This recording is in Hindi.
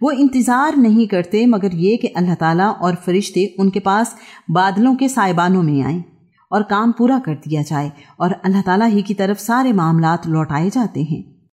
वो इंतज़ार नहीं करते मगर ये कि अल्लाह ताला और फरिश्ते उनके पास बादलों के साइबानों में आए और काम पूरा कर दिया जाए और अल्लाह ताला ही की तरफ़ सारे मामलात लौटाए जाते हैं।